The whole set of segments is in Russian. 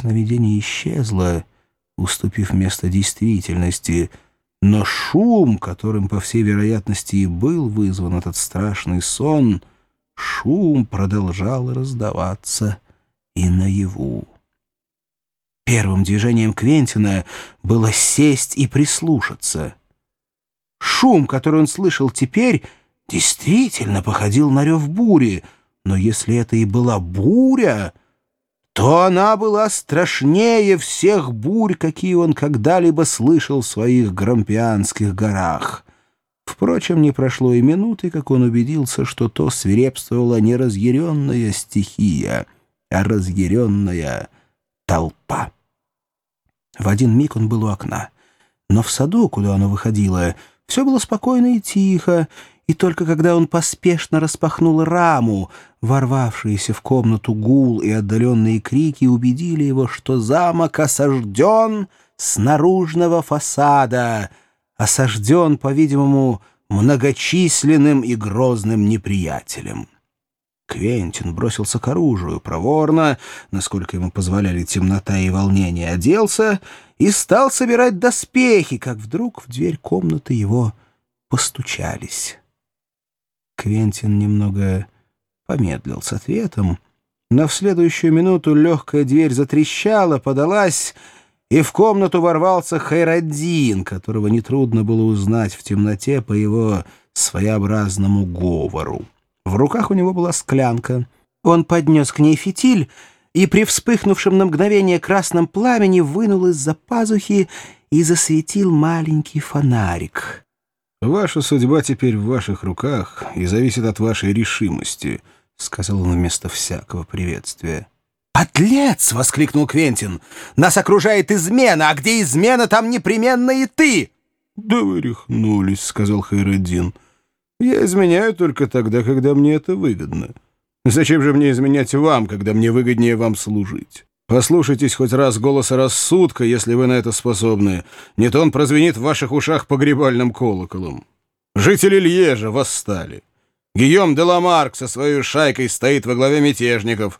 сновидение исчезло, уступив место действительности, но шум, которым, по всей вероятности, и был вызван этот страшный сон, шум продолжал раздаваться и наяву. Первым движением Квентина было сесть и прислушаться. Шум, который он слышал теперь, действительно походил на рев бури, но если это и была буря, то она была страшнее всех бурь, какие он когда-либо слышал в своих Грампианских горах. Впрочем, не прошло и минуты, как он убедился, что то свирепствовала не разъяренная стихия, а разъяренная толпа. В один миг он был у окна, но в саду, куда оно выходило, все было спокойно и тихо, и только когда он поспешно распахнул раму, ворвавшиеся в комнату гул и отдаленные крики убедили его, что замок осажден с наружного фасада, осажден, по-видимому, многочисленным и грозным неприятелем. Квентин бросился к оружию, проворно, насколько ему позволяли темнота и волнение, оделся и стал собирать доспехи, как вдруг в дверь комнаты его постучались. Квентин немного помедлил с ответом, но в следующую минуту легкая дверь затрещала, подалась, и в комнату ворвался Хайраддин, которого нетрудно было узнать в темноте по его своеобразному говору. В руках у него была склянка. Он поднес к ней фитиль и при вспыхнувшем на мгновение красном пламени вынул из-за пазухи и засветил маленький фонарик. «Ваша судьба теперь в ваших руках и зависит от вашей решимости», — сказал он вместо всякого приветствия. «Подлец!» — воскликнул Квентин. «Нас окружает измена, а где измена, там непременно и ты!» «Да вы рехнулись», — сказал Хайреддин. «Я изменяю только тогда, когда мне это выгодно. Зачем же мне изменять вам, когда мне выгоднее вам служить?» Послушайтесь хоть раз голоса рассудка, если вы на это способны. Не то он прозвенит в ваших ушах погребальным колоколом. Жители Льежа восстали. Гийом де Ламарк со своей шайкой стоит во главе мятежников.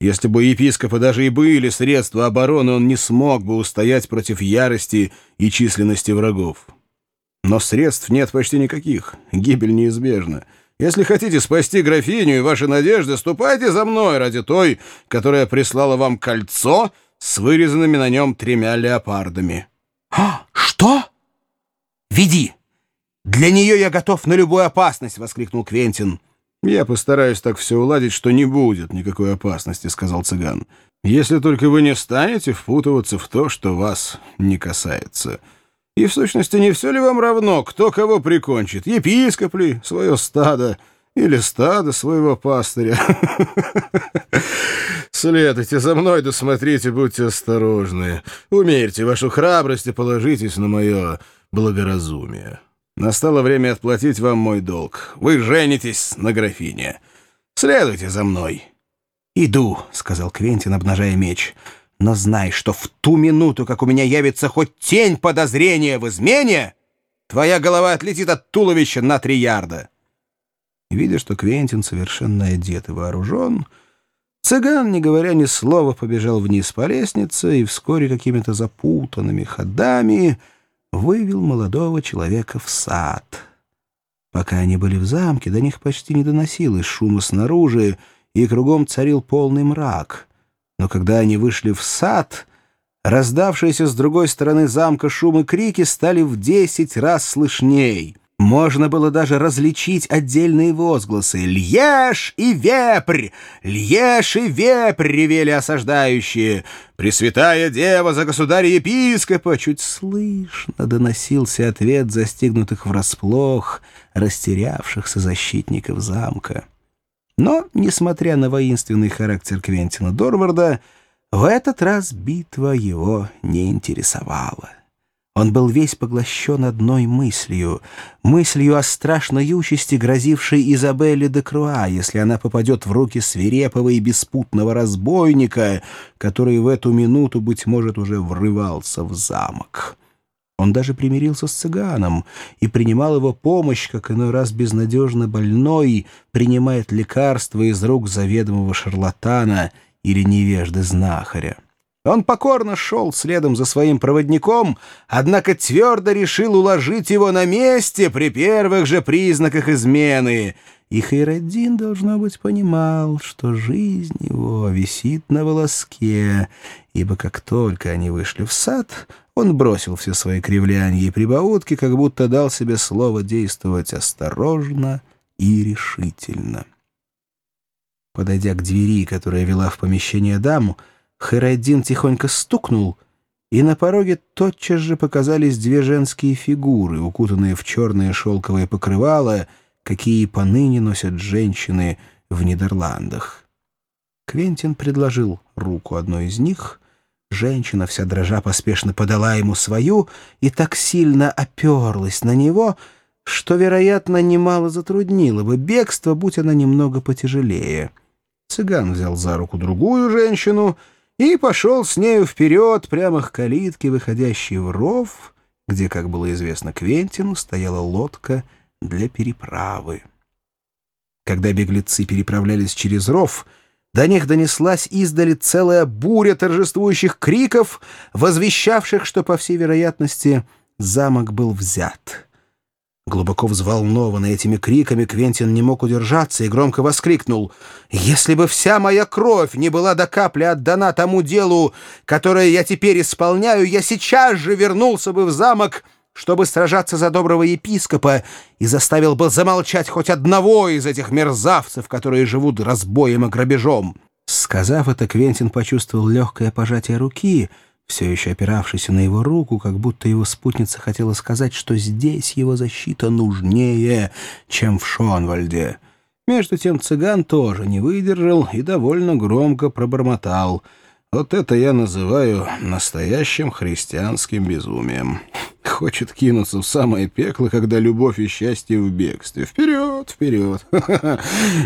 Если бы у епископа даже и были средства обороны, он не смог бы устоять против ярости и численности врагов. Но средств нет почти никаких, гибель неизбежна. Если хотите спасти графиню и ваши надежды, ступайте за мной ради той, которая прислала вам кольцо с вырезанными на нем тремя леопардами». «А, что? Веди! Для нее я готов на любую опасность!» — воскликнул Квентин. «Я постараюсь так все уладить, что не будет никакой опасности», — сказал цыган. «Если только вы не станете впутываться в то, что вас не касается». И в сущности, не все ли вам равно, кто кого прикончит? Епископ ли, свое стадо, или стадо своего пастыря? Следуйте за мной, досмотрите, будьте осторожны. Умерьте вашу храбрость и положитесь на мое благоразумие. Настало время отплатить вам мой долг. Вы женитесь на графине. Следуйте за мной. «Иду», — сказал Квентин, обнажая меч. Но знай, что в ту минуту, как у меня явится хоть тень подозрения в измене, твоя голова отлетит от туловища на три ярда. Видя, что Квентин совершенно одет и вооружен, цыган, не говоря ни слова, побежал вниз по лестнице и вскоре какими-то запутанными ходами вывел молодого человека в сад. Пока они были в замке, до них почти не доносилось шума снаружи, и кругом царил полный мрак — но когда они вышли в сад, раздавшиеся с другой стороны замка шум и крики стали в десять раз слышней. Можно было даже различить отдельные возгласы «Льеж и вепрь! Льеж и вепрь!» — ревели осаждающие. «Пресвятая дева за государя-епископа!» Чуть слышно доносился ответ застигнутых врасплох, растерявшихся защитников замка. Но, несмотря на воинственный характер Квентина Дорварда, в этот раз битва его не интересовала. Он был весь поглощен одной мыслью, мыслью о страшной участи, грозившей Изабелле де Круа, если она попадет в руки свирепого и беспутного разбойника, который в эту минуту, быть может, уже врывался в замок. Он даже примирился с цыганом и принимал его помощь, как иной раз безнадежно больной принимает лекарства из рук заведомого шарлатана или невежды знахаря. Он покорно шел следом за своим проводником, однако твердо решил уложить его на месте при первых же признаках измены. И Хайраддин, должно быть, понимал, что жизнь его висит на волоске, ибо как только они вышли в сад, он бросил все свои кривлянья и прибаутки, как будто дал себе слово действовать осторожно и решительно. Подойдя к двери, которая вела в помещение даму, Хайраддин тихонько стукнул, и на пороге тотчас же показались две женские фигуры, укутанные в черное шелковое покрывало, какие поныне носят женщины в Нидерландах. Квентин предложил руку одной из них, женщина вся дрожа поспешно подала ему свою и так сильно оперлась на него, что, вероятно, немало затруднило бы бегство, будь она немного потяжелее. Цыган взял за руку другую женщину — и пошел с нею вперед прямо к калитке, выходящей в ров, где, как было известно Квентину, стояла лодка для переправы. Когда беглецы переправлялись через ров, до них донеслась издали целая буря торжествующих криков, возвещавших, что, по всей вероятности, замок был взят. Глубоко взволнованный этими криками, Квентин не мог удержаться и громко воскликнул. «Если бы вся моя кровь не была до капли отдана тому делу, которое я теперь исполняю, я сейчас же вернулся бы в замок, чтобы сражаться за доброго епископа и заставил бы замолчать хоть одного из этих мерзавцев, которые живут разбоем и грабежом». Сказав это, Квентин почувствовал легкое пожатие руки — все еще опиравшийся на его руку, как будто его спутница хотела сказать, что здесь его защита нужнее, чем в Шонвальде. Между тем цыган тоже не выдержал и довольно громко пробормотал. «Вот это я называю настоящим христианским безумием. Хочет кинуться в самое пекло, когда любовь и счастье в бегстве. Вперед, вперед!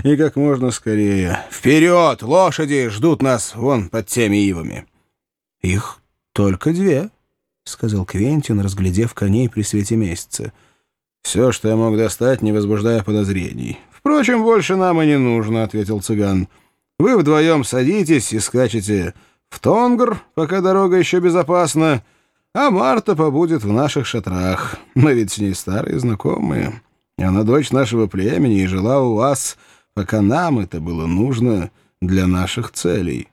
И как можно скорее. Вперед! Лошади ждут нас вон под теми ивами!» Их «Только две», — сказал Квентин, разглядев коней при свете месяца. «Все, что я мог достать, не возбуждая подозрений. Впрочем, больше нам и не нужно», — ответил цыган. «Вы вдвоем садитесь и скачете в Тонгр, пока дорога еще безопасна, а Марта побудет в наших шатрах. Мы ведь с ней старые знакомые. Она дочь нашего племени и жила у вас, пока нам это было нужно для наших целей».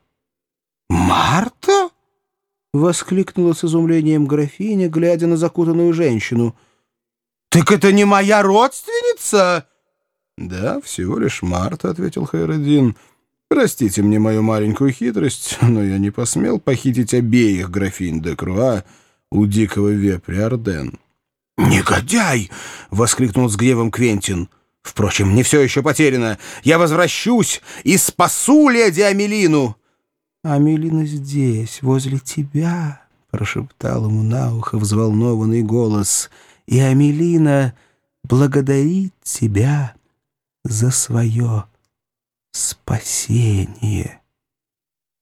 «Марта?» — воскликнула с изумлением графиня, глядя на закутанную женщину. «Так это не моя родственница?» «Да, всего лишь Марта», — ответил Хайреддин. «Простите мне мою маленькую хитрость, но я не посмел похитить обеих графинь де Круа у дикого вепря Орден». «Негодяй!» — воскликнул с гневом Квентин. «Впрочем, не все еще потеряно. Я возвращусь и спасу леди Амелину!» «Амелина здесь, возле тебя», — прошептал ему на ухо взволнованный голос, «и Амелина благодарит тебя за свое спасение».